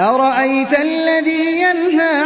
أَرَأَيْتَ الَّذِي يَنْهَىٰ